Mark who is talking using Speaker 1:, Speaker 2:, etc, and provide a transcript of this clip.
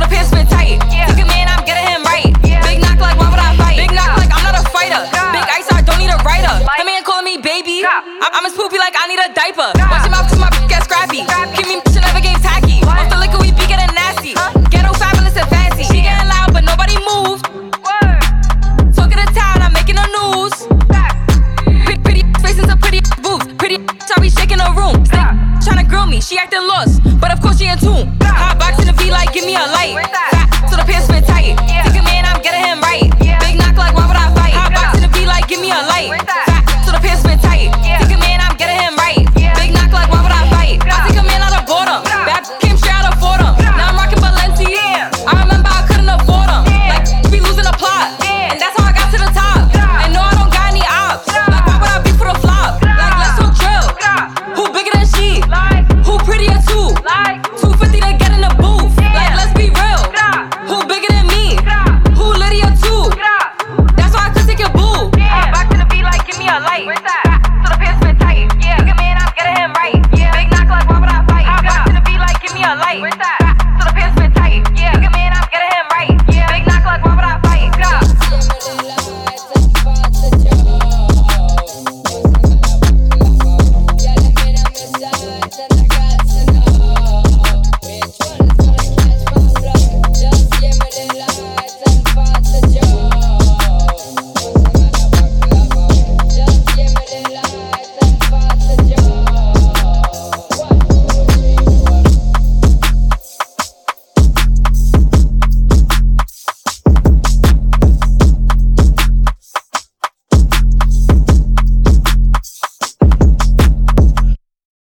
Speaker 1: the pants fit tight. I'm getting him right. Big knock, like, why would I fight? Big knock, like, I'm not a fighter. Big ice, don't need a writer. Like, calling me baby. I'm, as poopy, like, I need a diaper. Watch your my bitch scrappy. Me the liquor, we be getting nasty. Ghetto fabulous and fancy. She getting loud, but nobody to town, I'm making the news. Pretty, faces pretty boobs. Pretty, shaking the room. Grill me, she acting lost. But of course, she in tune like, give me a light. Fat the pants fit tight. Yeah. Take a man, I'm getting him right. Yeah. Big knock, like, why would I fight? I box to the V. like, give me a light.